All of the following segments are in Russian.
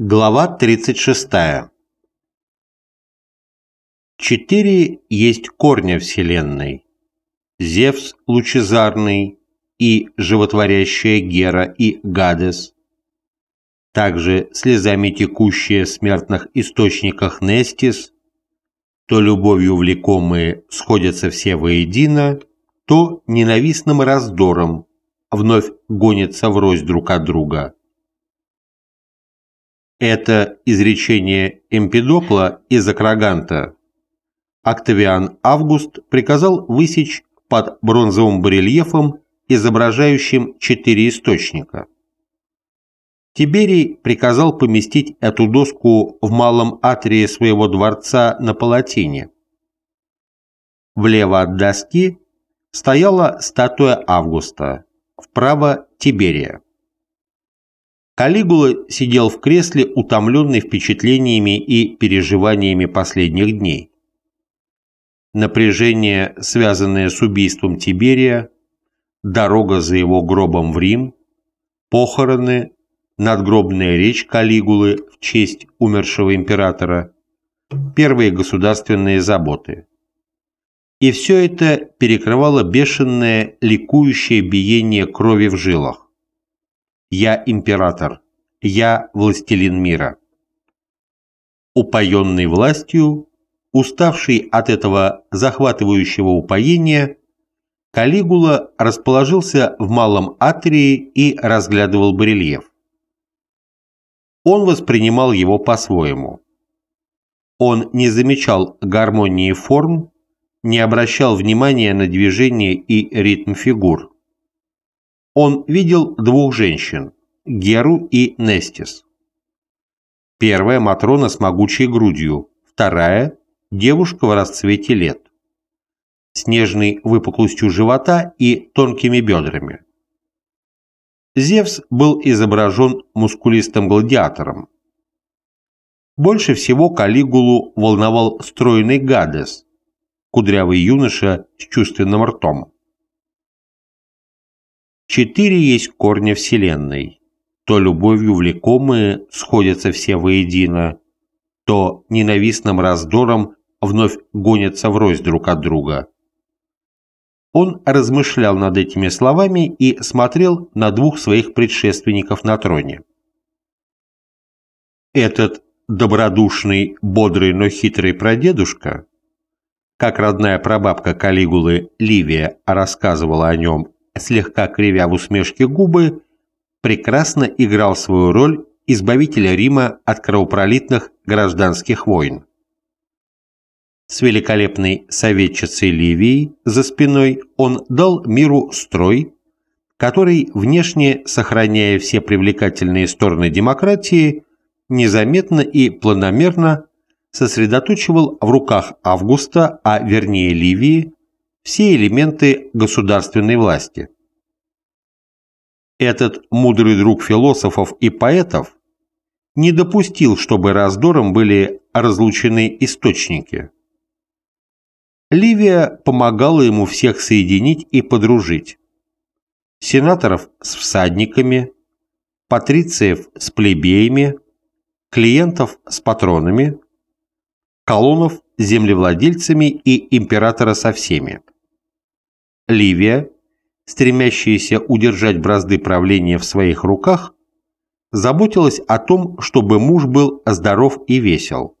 Глава 36. Четыре есть корня Вселенной. Зевс лучезарный и животворящая Гера и Гадес. Также слезами текущие в смертных источниках Нестис, то любовью влекомые сходятся все воедино, то ненавистным раздором вновь гонятся врозь друг от друга это изречение Эмпидокла из Акраганта. Октавиан Август приказал высечь под бронзовым барельефом, изображающим четыре источника. Тиберий приказал поместить эту доску в малом атрии своего дворца на палатине. Влево от доски стояла статуя Августа, вправо – Тиберия. Калигула сидел в кресле, утомленный впечатлениями и переживаниями последних дней. Напряжение, связанное с убийством Тиберия, дорога за его гробом в Рим, похороны, надгробная речь Калигулы в честь умершего императора, первые государственные заботы. И все это перекрывало бешеное, ликующее биение крови в жилах. Я император, я властелин мира. Упоенный властью, уставший от этого захватывающего упоения, Калигула расположился в малом атрии и разглядывал барельеф. Он воспринимал его по-своему. Он не замечал гармонии форм, не обращал внимания на движение и ритм фигур. Он видел двух женщин – Геру и Нестис. Первая – Матрона с могучей грудью, вторая – девушка в расцвете лет, с нежной выпуклостью живота и тонкими бедрами. Зевс был изображен мускулистым гладиатором. Больше всего Калигулу волновал стройный Гадес, кудрявый юноша с чувственным ртом. Четыре есть корня Вселенной. То любовью влекомые сходятся все воедино, то ненавистным раздором вновь гонятся врозь друг от друга. Он размышлял над этими словами и смотрел на двух своих предшественников на троне. Этот добродушный, бодрый, но хитрый прадедушка, как родная прабабка Калигулы Ливия рассказывала о нем слегка кривя в усмешке губы, прекрасно играл свою роль избавителя Рима от кровопролитных гражданских войн. С великолепной советчицей Ливией за спиной он дал миру строй, который, внешне сохраняя все привлекательные стороны демократии, незаметно и планомерно сосредоточивал в руках Августа, а вернее Ливии, все элементы государственной власти. Этот мудрый друг философов и поэтов не допустил, чтобы раздором были разлучены источники. Ливия помогала ему всех соединить и подружить. Сенаторов с всадниками, патрициев с плебеями, клиентов с патронами, колонов с землевладельцами и императора со всеми. Ливия, стремящаяся удержать бразды правления в своих руках, заботилась о том, чтобы муж был здоров и весел,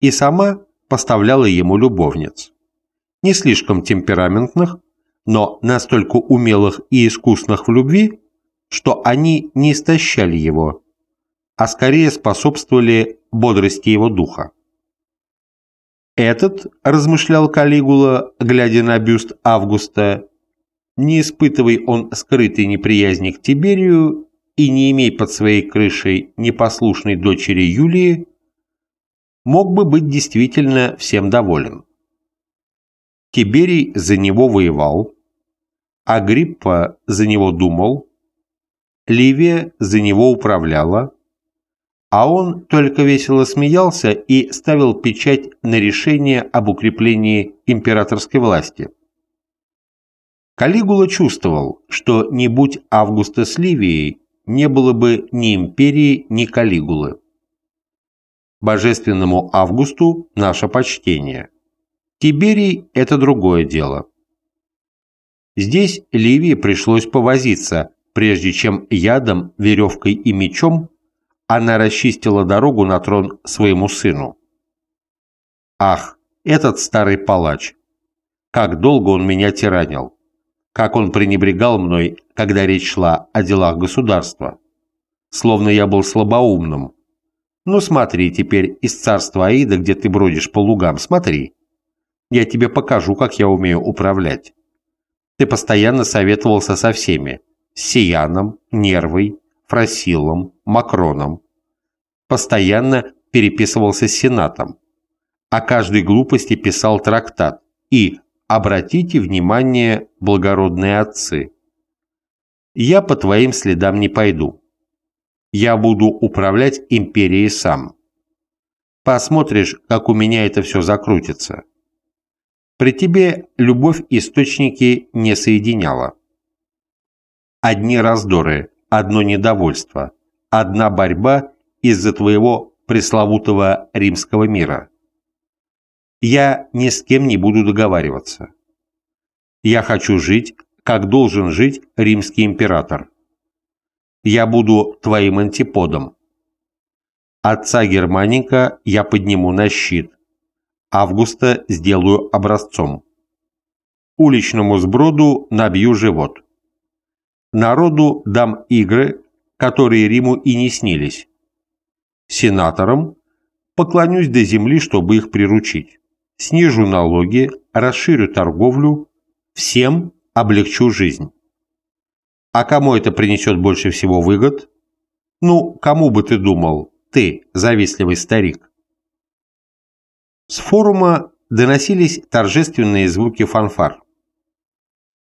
и сама поставляла ему любовниц. Не слишком темпераментных, но настолько умелых и искусных в любви, что они не истощали его, а скорее способствовали бодрости его духа. Этот, размышлял Калигула, глядя на бюст Августа, не испытывай он скрытой неприязни к Тиберию и не имей под своей крышей непослушной дочери Юлии, мог бы быть действительно всем доволен. Тиберий за него воевал, Агриппа за него думал, Ливия за него управляла, а он только весело смеялся и ставил печать на решение об укреплении императорской власти. Калигула чувствовал, что не будь Августа с Ливией, не было бы ни империи, ни Калигулы. Божественному Августу наше почтение. Тиберий – это другое дело. Здесь Ливии пришлось повозиться, прежде чем ядом, веревкой и мечом она расчистила дорогу на трон своему сыну. Ах, этот старый палач! Как долго он меня тиранил! Как он пренебрегал мной, когда речь шла о делах государства! Словно я был слабоумным. Ну смотри теперь из царства Аида, где ты бродишь по лугам, смотри. Я тебе покажу, как я умею управлять. Ты постоянно советовался со всеми. С Сияном, Нервой, Фросилом, Макроном. Постоянно переписывался с Сенатом. О каждой глупости писал трактат. И «Обратите внимание, благородные отцы». Я по твоим следам не пойду. Я буду управлять империей сам. Посмотришь, как у меня это все закрутится. При тебе любовь источники не соединяла. Одни раздоры, одно недовольство, одна борьба из-за твоего пресловутого римского мира. Я ни с кем не буду договариваться. Я хочу жить, как должен жить римский император. Я буду твоим антиподом. Отца Германика я подниму на щит, Августа сделаю образцом. Уличному сброду набью живот. Народу дам игры, которые Риму и не снились. Сенаторам поклонюсь до земли, чтобы их приручить. Снижу налоги, расширю торговлю, всем облегчу жизнь. А кому это принесет больше всего выгод? Ну, кому бы ты думал, ты, завистливый старик? С форума доносились торжественные звуки фанфар.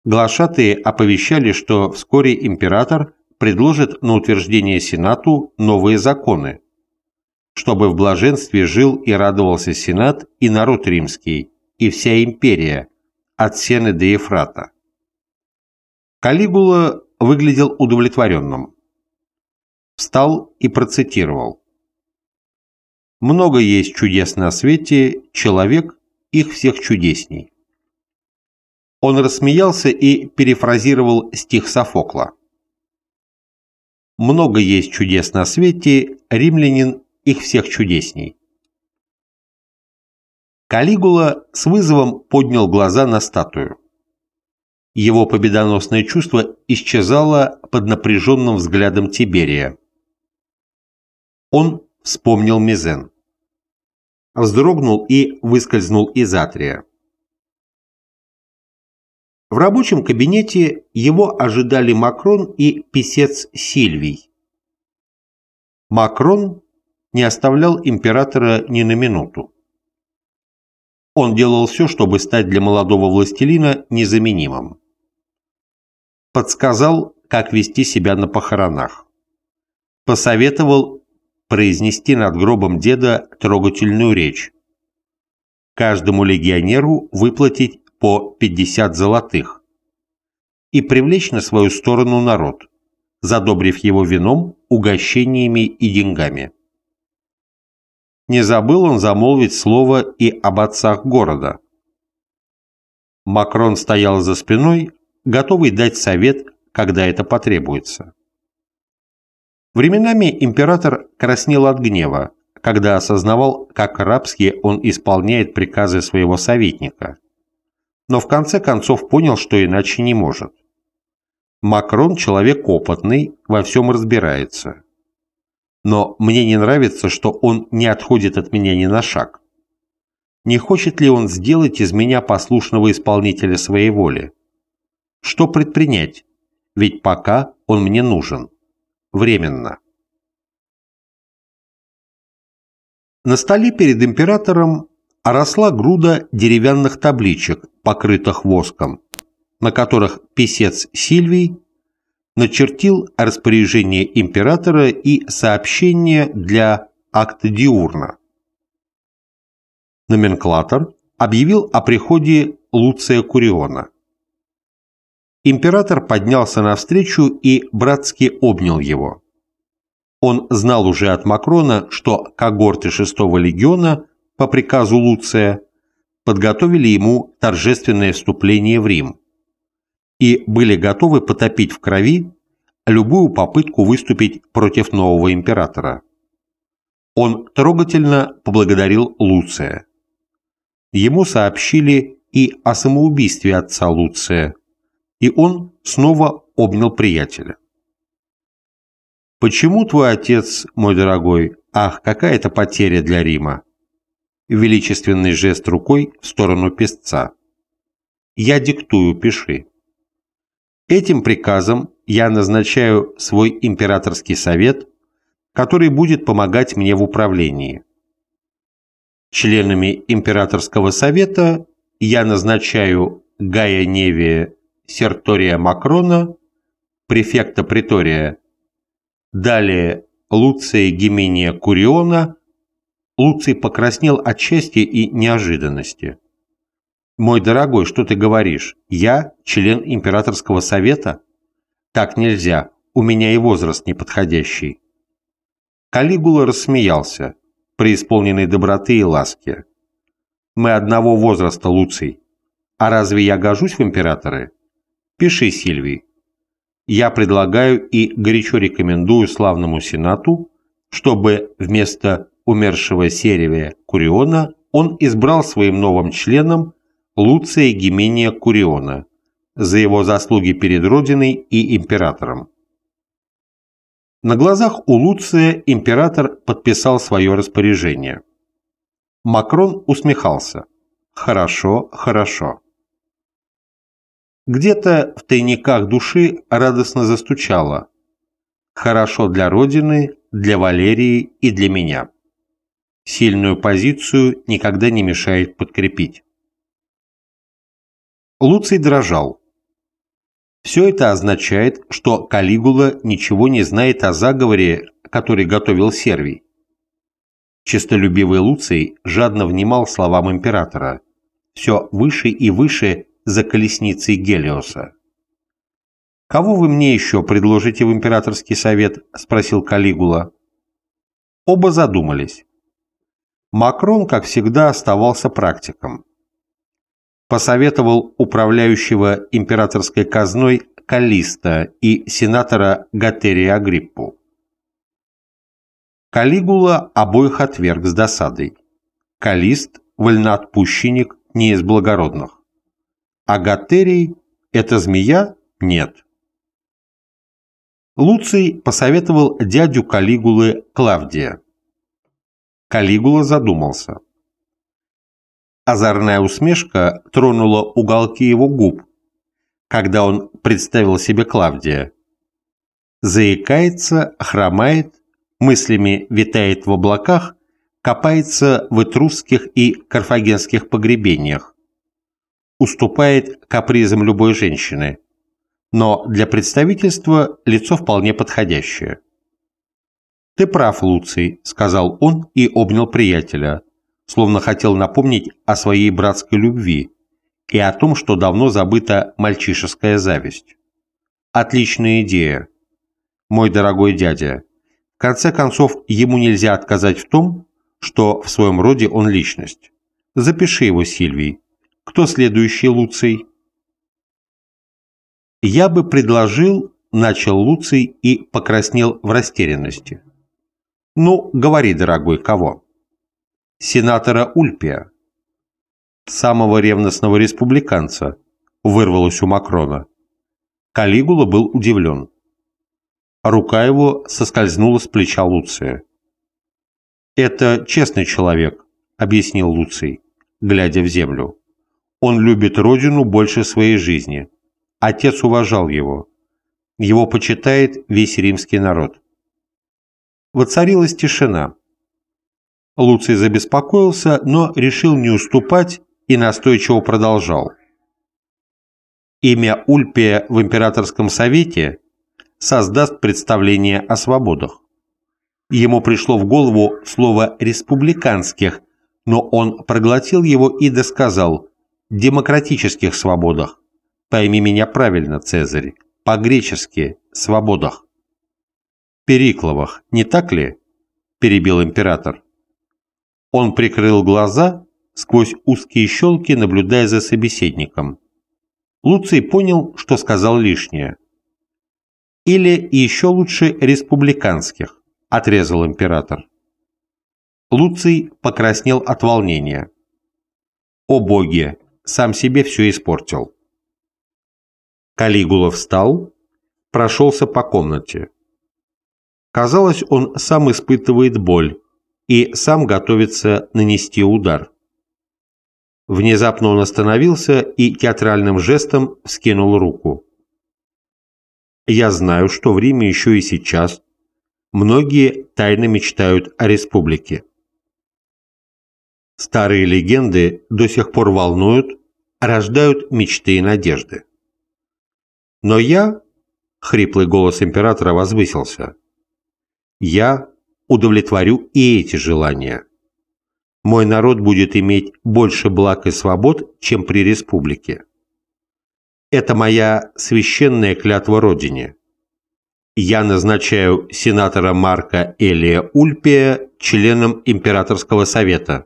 Глашатые оповещали, что вскоре император предложит на утверждение Сенату новые законы, чтобы в блаженстве жил и радовался Сенат и народ римский, и вся империя, от Сены до Ефрата. Калигула выглядел удовлетворенным. Встал и процитировал. Много есть чудес на свете, человек их всех чудесней. Он рассмеялся и перефразировал стих Софокла. Много есть чудес на свете, римлянин их всех чудесней. Калигула с вызовом поднял глаза на статую. Его победоносное чувство исчезало под напряженным взглядом Тиберия. Он вспомнил Мизен. Вздрогнул и выскользнул из атрия. В рабочем кабинете его ожидали Макрон и писец Сильвий. Макрон не оставлял императора ни на минуту. Он делал все, чтобы стать для молодого властелина незаменимым. Подсказал, как вести себя на похоронах. Посоветовал произнести над гробом деда трогательную речь. Каждому легионеру выплатить по 50 золотых и привлечь на свою сторону народ, задобрив его вином, угощениями и деньгами. Не забыл он замолвить слово и об отцах города. Макрон стоял за спиной, готовый дать совет, когда это потребуется. Временами император краснел от гнева, когда осознавал, как рабски он исполняет приказы своего советника. Но в конце концов понял, что иначе не может. Макрон человек опытный, во всем разбирается. Но мне не нравится, что он не отходит от меня ни на шаг. Не хочет ли он сделать из меня послушного исполнителя своей воли? Что предпринять? Ведь пока он мне нужен временно. На столе перед императором росла груда деревянных табличек, покрытых воском, на которых писец Сильвий начертил распоряжение императора и сообщение для акта диурна. Номенклатор объявил о приходе Луция Куриона. Император поднялся навстречу и братски обнял его. Он знал уже от Макрона, что когорты 6-го легиона по приказу Луция подготовили ему торжественное вступление в Рим и были готовы потопить в крови любую попытку выступить против нового императора. Он трогательно поблагодарил Луция. Ему сообщили и о самоубийстве отца Луция, и он снова обнял приятеля. «Почему твой отец, мой дорогой, ах, какая это потеря для Рима?» Величественный жест рукой в сторону песца. «Я диктую, пиши». Этим приказом я назначаю свой императорский совет, который будет помогать мне в управлении. Членами императорского совета я назначаю Гая Невия Сертория Макрона, префекта Притория, далее Луция Гимения Куриона. Луций покраснел от счастья и неожиданности. «Мой дорогой, что ты говоришь? Я член императорского совета? Так нельзя, у меня и возраст неподходящий». Калигула рассмеялся, преисполненный доброты и ласки. «Мы одного возраста, Луций. А разве я гожусь в императоры? Пиши, Сильвий. Я предлагаю и горячо рекомендую славному Сенату, чтобы вместо умершего Серевия Куриона он избрал своим новым членом Луция Гимения Куриона за его заслуги перед Родиной и императором. На глазах у Луция император подписал свое распоряжение. Макрон усмехался. «Хорошо, хорошо». Где-то в тайниках души радостно застучало. «Хорошо для Родины, для Валерии и для меня». Сильную позицию никогда не мешает подкрепить. Луций дрожал. Все это означает, что Калигула ничего не знает о заговоре, который готовил Сервий. Честолюбивый Луций жадно внимал словам императора. Все выше и выше за колесницей Гелиоса. «Кого вы мне еще предложите в императорский совет?» – спросил Калигула. Оба задумались. Макрон, как всегда, оставался практиком посоветовал управляющего императорской казной Калиста и сенатора Гатерия Агриппу. Калигула обоих отверг с досадой. Калист – вольноотпущенник не из благородных. А Гатерий – это змея? Нет. Луций посоветовал дядю Калигулы Клавдия. Калигула задумался. Озорная усмешка тронула уголки его губ, когда он представил себе Клавдия. Заикается, хромает, мыслями витает в облаках, копается в этрусских и карфагенских погребениях. Уступает капризам любой женщины, но для представительства лицо вполне подходящее. «Ты прав, Луций», — сказал он и обнял приятеля словно хотел напомнить о своей братской любви и о том, что давно забыта мальчишеская зависть. Отличная идея. Мой дорогой дядя, в конце концов, ему нельзя отказать в том, что в своем роде он личность. Запиши его, Сильвий. Кто следующий Луций? Я бы предложил, начал Луций и покраснел в растерянности. Ну, говори, дорогой, кого? сенатора Ульпия, самого ревностного республиканца, вырвалось у Макрона. Калигула был удивлен. Рука его соскользнула с плеча Луция. «Это честный человек», — объяснил Луций, глядя в землю. «Он любит родину больше своей жизни. Отец уважал его. Его почитает весь римский народ». Воцарилась тишина. Луций забеспокоился, но решил не уступать и настойчиво продолжал. Имя Ульпия в императорском совете создаст представление о свободах. Ему пришло в голову слово «республиканских», но он проглотил его и досказал «демократических свободах». Пойми меня правильно, Цезарь, по-гречески «свободах». Перикловых, не так ли?» – перебил император. Он прикрыл глаза, сквозь узкие щелки, наблюдая за собеседником. Луций понял, что сказал лишнее. «Или еще лучше республиканских», – отрезал император. Луций покраснел от волнения. «О боги! Сам себе все испортил!» Калигула встал, прошелся по комнате. Казалось, он сам испытывает боль и сам готовится нанести удар. Внезапно он остановился и театральным жестом скинул руку. «Я знаю, что в Риме еще и сейчас многие тайно мечтают о республике. Старые легенды до сих пор волнуют, рождают мечты и надежды. Но я, хриплый голос императора возвысился, я удовлетворю и эти желания. Мой народ будет иметь больше благ и свобод, чем при республике. Это моя священная клятва Родине. Я назначаю сенатора Марка Элия Ульпия членом Императорского совета,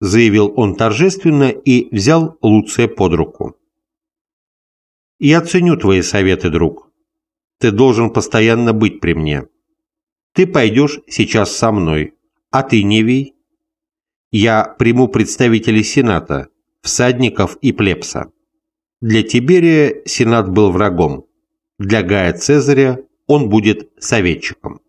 заявил он торжественно и взял Луция под руку. «Я ценю твои советы, друг. Ты должен постоянно быть при мне. Ты пойдешь сейчас со мной, а ты, Невий? Я приму представителей Сената, всадников и плебса. Для Тиберия Сенат был врагом, для Гая Цезаря он будет советчиком.